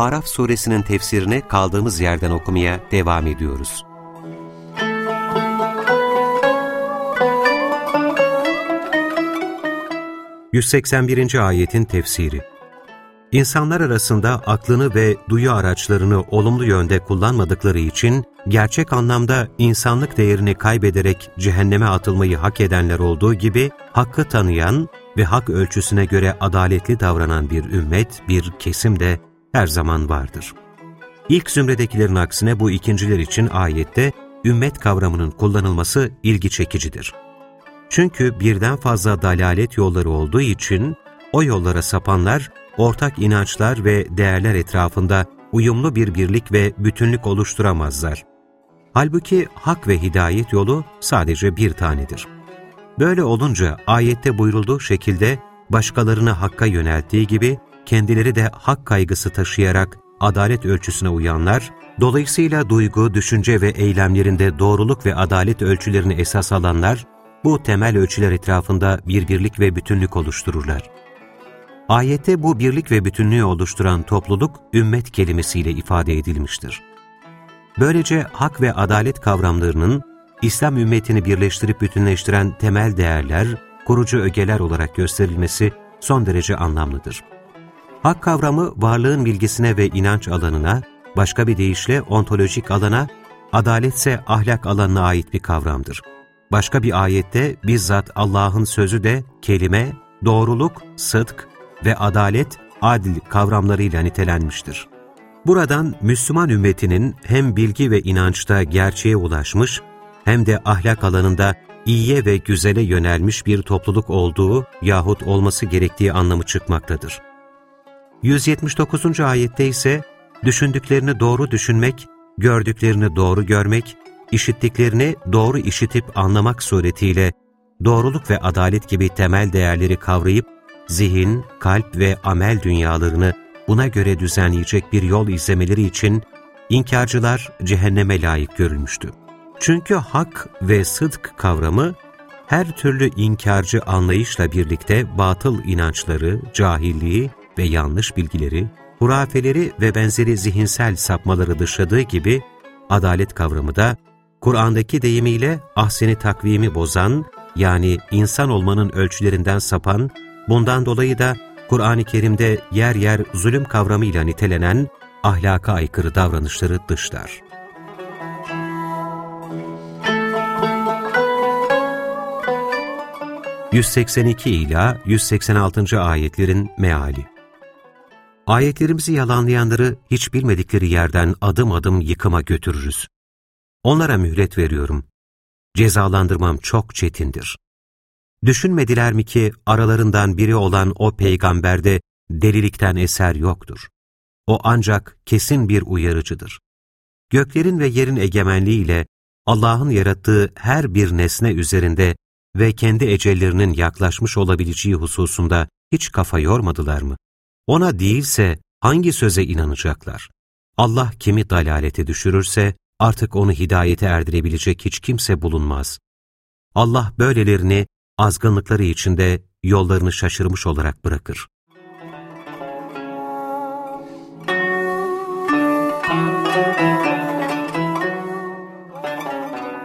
Araf suresinin tefsirini kaldığımız yerden okumaya devam ediyoruz. ...181. ayetin tefsiri İnsanlar arasında aklını ve duyu araçlarını olumlu yönde kullanmadıkları için gerçek anlamda insanlık değerini kaybederek cehenneme atılmayı hak edenler olduğu gibi hakkı tanıyan ve hak ölçüsüne göre adaletli davranan bir ümmet, bir kesim de her zaman vardır. İlk zümredekilerin aksine bu ikinciler için ayette ümmet kavramının kullanılması ilgi çekicidir. Çünkü birden fazla dalalet yolları olduğu için o yollara sapanlar ortak inançlar ve değerler etrafında uyumlu bir birlik ve bütünlük oluşturamazlar. Halbuki hak ve hidayet yolu sadece bir tanedir. Böyle olunca ayette buyurulduğu şekilde başkalarını hakka yönelttiği gibi kendileri de hak kaygısı taşıyarak adalet ölçüsüne uyanlar, dolayısıyla duygu, düşünce ve eylemlerinde doğruluk ve adalet ölçülerini esas alanlar, bu temel ölçüler etrafında bir birlik ve bütünlük oluştururlar. Ayette bu birlik ve bütünlüğü oluşturan topluluk, ümmet kelimesiyle ifade edilmiştir. Böylece hak ve adalet kavramlarının İslam ümmetini birleştirip bütünleştiren temel değerler, kurucu ögeler olarak gösterilmesi son derece anlamlıdır. Hak kavramı varlığın bilgisine ve inanç alanına, başka bir deyişle ontolojik alana, adaletse ahlak alanına ait bir kavramdır. Başka bir ayette bizzat Allah'ın sözü de kelime, doğruluk, sıdk ve adalet, adil kavramlarıyla nitelenmiştir. Buradan Müslüman ümmetinin hem bilgi ve inançta gerçeğe ulaşmış, hem de ahlak alanında iyiye ve güzele yönelmiş bir topluluk olduğu yahut olması gerektiği anlamı çıkmaktadır. 179. ayette ise düşündüklerini doğru düşünmek, gördüklerini doğru görmek, işittiklerini doğru işitip anlamak suretiyle doğruluk ve adalet gibi temel değerleri kavrayıp zihin, kalp ve amel dünyalarını buna göre düzenleyecek bir yol izlemeleri için inkarcılar cehenneme layık görülmüştü. Çünkü hak ve sıdk kavramı her türlü inkarcı anlayışla birlikte batıl inançları, cahilliği ve yanlış bilgileri, hurafeleri ve benzeri zihinsel sapmaları dışladığı gibi adalet kavramı da Kur'an'daki deyimiyle ahseni takvimi bozan, yani insan olmanın ölçülerinden sapan, bundan dolayı da Kur'an-ı Kerim'de yer yer zulüm kavramıyla nitelenen ahlaka aykırı davranışları dışlar. 182 ila 186. ayetlerin meali. Ayetlerimizi yalanlayanları hiç bilmedikleri yerden adım adım yıkıma götürürüz. Onlara mühlet veriyorum. Cezalandırmam çok çetindir. Düşünmediler mi ki aralarından biri olan o peygamberde delilikten eser yoktur. O ancak kesin bir uyarıcıdır. Göklerin ve yerin egemenliğiyle Allah'ın yarattığı her bir nesne üzerinde ve kendi ecellerinin yaklaşmış olabileceği hususunda hiç kafa yormadılar mı? Ona değilse hangi söze inanacaklar? Allah kimi dalalete düşürürse artık onu hidayete erdirebilecek hiç kimse bulunmaz. Allah böylelerini azgınlıkları içinde yollarını şaşırmış olarak bırakır.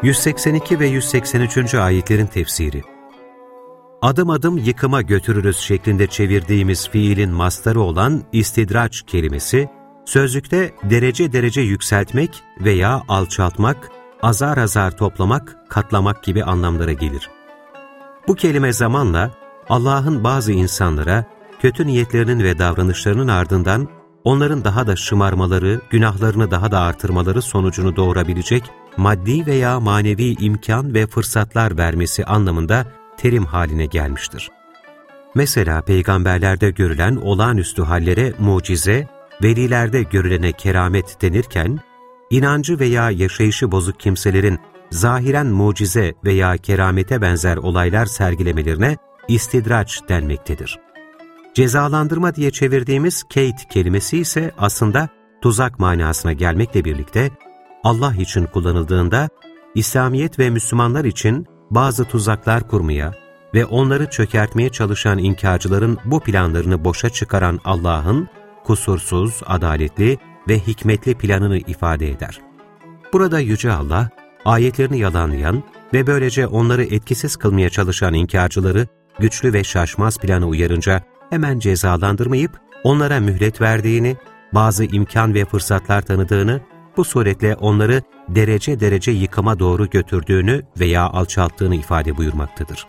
...182 ve 183. ayetlerin tefsiri Adım adım yıkıma götürürüz şeklinde çevirdiğimiz fiilin mastarı olan istidraç kelimesi, sözlükte derece derece yükseltmek veya alçaltmak, azar azar toplamak, katlamak gibi anlamlara gelir. Bu kelime zamanla Allah'ın bazı insanlara kötü niyetlerinin ve davranışlarının ardından onların daha da şımarmaları, günahlarını daha da artırmaları sonucunu doğurabilecek maddi veya manevi imkan ve fırsatlar vermesi anlamında terim haline gelmiştir. Mesela peygamberlerde görülen olağanüstü hallere mucize, velilerde görülene keramet denirken, inancı veya yaşayışı bozuk kimselerin zahiren mucize veya keramete benzer olaylar sergilemelerine istidraç denmektedir. Cezalandırma diye çevirdiğimiz kate kelimesi ise aslında tuzak manasına gelmekle birlikte Allah için kullanıldığında İslamiyet ve Müslümanlar için bazı tuzaklar kurmaya ve onları çökertmeye çalışan inkarcıların bu planlarını boşa çıkaran Allah'ın kusursuz, adaletli ve hikmetli planını ifade eder. Burada Yüce Allah, ayetlerini yalanlayan ve böylece onları etkisiz kılmaya çalışan inkarcıları güçlü ve şaşmaz planı uyarınca hemen cezalandırmayıp onlara mühlet verdiğini, bazı imkan ve fırsatlar tanıdığını, bu suretle onları derece derece yıkıma doğru götürdüğünü veya alçalttığını ifade buyurmaktadır.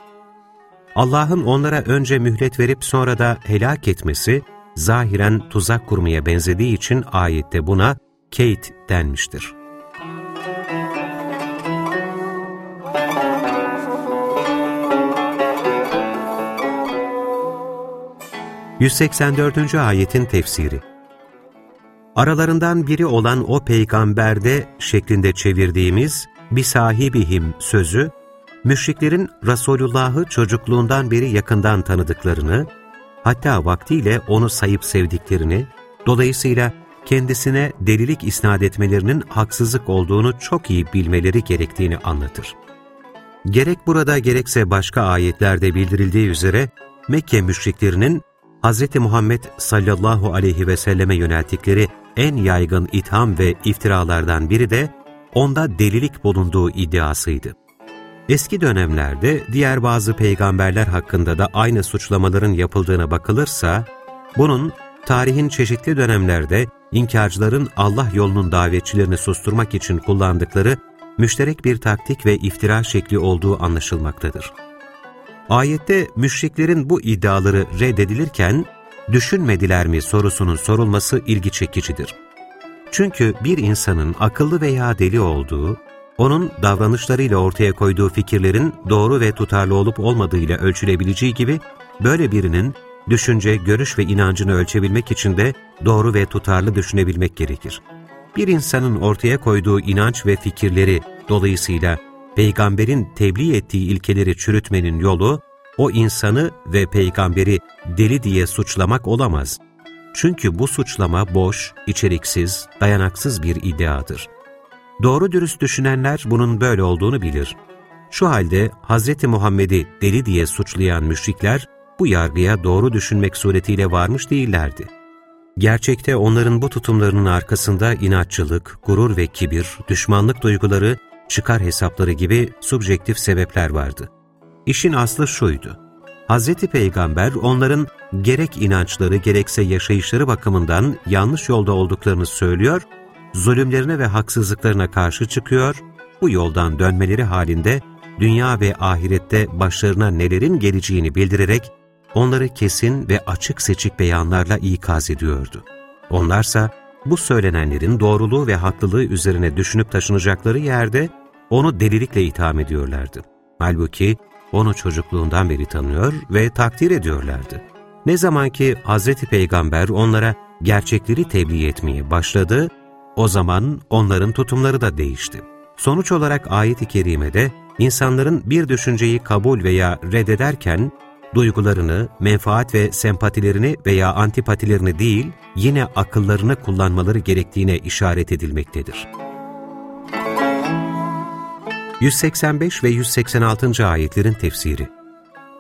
Allah'ın onlara önce mühlet verip sonra da helak etmesi, zahiren tuzak kurmaya benzediği için ayette buna Kate denmiştir. 184. ayetin tefsiri Aralarından biri olan o peygamberde şeklinde çevirdiğimiz bir sahibihim sözü, müşriklerin Resulullah'ı çocukluğundan beri yakından tanıdıklarını, hatta vaktiyle onu sayıp sevdiklerini, dolayısıyla kendisine delilik isnat etmelerinin haksızlık olduğunu çok iyi bilmeleri gerektiğini anlatır. Gerek burada gerekse başka ayetlerde bildirildiği üzere Mekke müşriklerinin Hz. Muhammed sallallahu aleyhi ve selleme yönelttikleri en yaygın itham ve iftiralardan biri de onda delilik bulunduğu iddiasıydı. Eski dönemlerde diğer bazı peygamberler hakkında da aynı suçlamaların yapıldığına bakılırsa, bunun tarihin çeşitli dönemlerde inkarcıların Allah yolunun davetçilerini susturmak için kullandıkları müşterek bir taktik ve iftira şekli olduğu anlaşılmaktadır. Ayette müşriklerin bu iddiaları reddedilirken, düşünmediler mi sorusunun sorulması ilgi çekicidir. Çünkü bir insanın akıllı veya deli olduğu, onun davranışlarıyla ortaya koyduğu fikirlerin doğru ve tutarlı olup olmadığıyla ölçülebileceği gibi, böyle birinin düşünce, görüş ve inancını ölçebilmek için de doğru ve tutarlı düşünebilmek gerekir. Bir insanın ortaya koyduğu inanç ve fikirleri dolayısıyla peygamberin tebliğ ettiği ilkeleri çürütmenin yolu, o insanı ve peygamberi deli diye suçlamak olamaz. Çünkü bu suçlama boş, içeriksiz, dayanaksız bir iddiadır. Doğru dürüst düşünenler bunun böyle olduğunu bilir. Şu halde Hz. Muhammed'i deli diye suçlayan müşrikler, bu yargıya doğru düşünmek suretiyle varmış değillerdi. Gerçekte onların bu tutumlarının arkasında inatçılık, gurur ve kibir, düşmanlık duyguları çıkar hesapları gibi subjektif sebepler vardı. İşin aslı şuydu. Hz. Peygamber onların gerek inançları gerekse yaşayışları bakımından yanlış yolda olduklarını söylüyor, zulümlerine ve haksızlıklarına karşı çıkıyor, bu yoldan dönmeleri halinde dünya ve ahirette başlarına nelerin geleceğini bildirerek onları kesin ve açık seçik beyanlarla ikaz ediyordu. Onlarsa bu söylenenlerin doğruluğu ve haklılığı üzerine düşünüp taşınacakları yerde onu delilikle itham ediyorlardı. Halbuki onu çocukluğundan beri tanıyor ve takdir ediyorlardı. Ne zaman ki Hz. Peygamber onlara gerçekleri tebliğ etmeye başladı, o zaman onların tutumları da değişti. Sonuç olarak ayet-i kerimede insanların bir düşünceyi kabul veya reddederken duygularını, menfaat ve sempatilerini veya antipatilerini değil, yine akıllarını kullanmaları gerektiğine işaret edilmektedir. 185 ve 186. ayetlerin tefsiri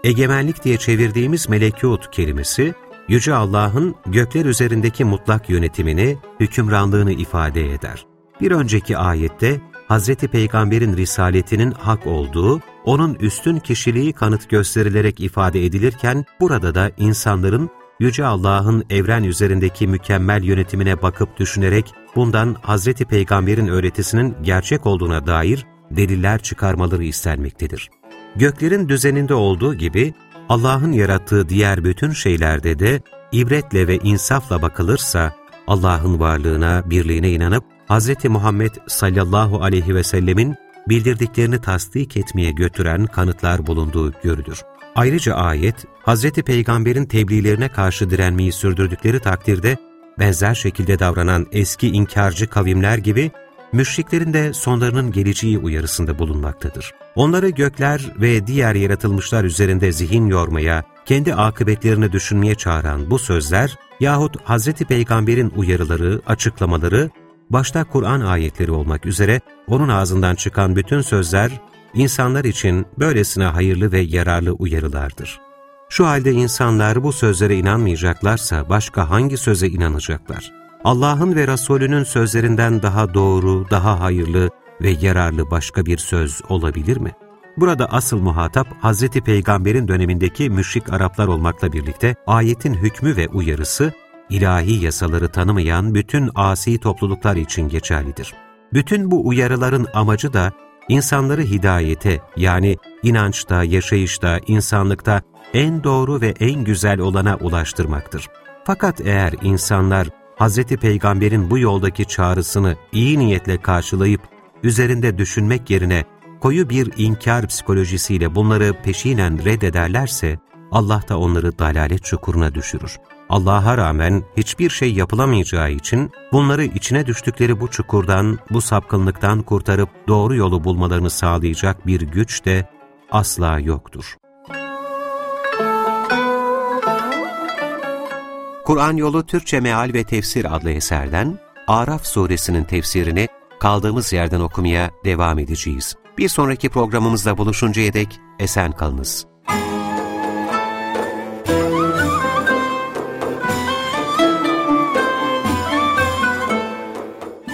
Egemenlik diye çevirdiğimiz melekut kelimesi, Yüce Allah'ın gökler üzerindeki mutlak yönetimini, hükümranlığını ifade eder. Bir önceki ayette Hz. Peygamber'in risaletinin hak olduğu, onun üstün kişiliği kanıt gösterilerek ifade edilirken, burada da insanların Yüce Allah'ın evren üzerindeki mükemmel yönetimine bakıp düşünerek bundan Hz. Peygamber'in öğretisinin gerçek olduğuna dair deliller çıkarmaları istenmektedir. Göklerin düzeninde olduğu gibi Allah'ın yarattığı diğer bütün şeylerde de ibretle ve insafla bakılırsa Allah'ın varlığına, birliğine inanıp Hz. Muhammed sallallahu aleyhi ve sellemin bildirdiklerini tasdik etmeye götüren kanıtlar bulunduğu görülür. Ayrıca ayet, Hz. Peygamber'in tebliğlerine karşı direnmeyi sürdürdükleri takdirde benzer şekilde davranan eski inkarcı kavimler gibi müşriklerin de sonlarının geleceği uyarısında bulunmaktadır. Onları gökler ve diğer yaratılmışlar üzerinde zihin yormaya, kendi akıbetlerini düşünmeye çağıran bu sözler yahut Hz. Peygamber'in uyarıları, açıklamaları, başta Kur'an ayetleri olmak üzere onun ağzından çıkan bütün sözler insanlar için böylesine hayırlı ve yararlı uyarılardır. Şu halde insanlar bu sözlere inanmayacaklarsa başka hangi söze inanacaklar? Allah'ın ve Resulünün sözlerinden daha doğru, daha hayırlı ve yararlı başka bir söz olabilir mi? Burada asıl muhatap Hz. Peygamber'in dönemindeki müşrik Araplar olmakla birlikte ayetin hükmü ve uyarısı ilahi yasaları tanımayan bütün asi topluluklar için geçerlidir. Bütün bu uyarıların amacı da insanları hidayete yani inançta, yaşayışta, insanlıkta en doğru ve en güzel olana ulaştırmaktır. Fakat eğer insanlar Hz. Peygamber'in bu yoldaki çağrısını iyi niyetle karşılayıp üzerinde düşünmek yerine koyu bir inkar psikolojisiyle bunları peşinen reddederlerse Allah da onları dalalet çukuruna düşürür. Allah'a rağmen hiçbir şey yapılamayacağı için bunları içine düştükleri bu çukurdan, bu sapkınlıktan kurtarıp doğru yolu bulmalarını sağlayacak bir güç de asla yoktur. Kur'an Yolu Türkçe Meal ve Tefsir adlı eserden Araf suresinin tefsirini kaldığımız yerden okumaya devam edeceğiz. Bir sonraki programımızda buluşuncaya dek esen kalınız.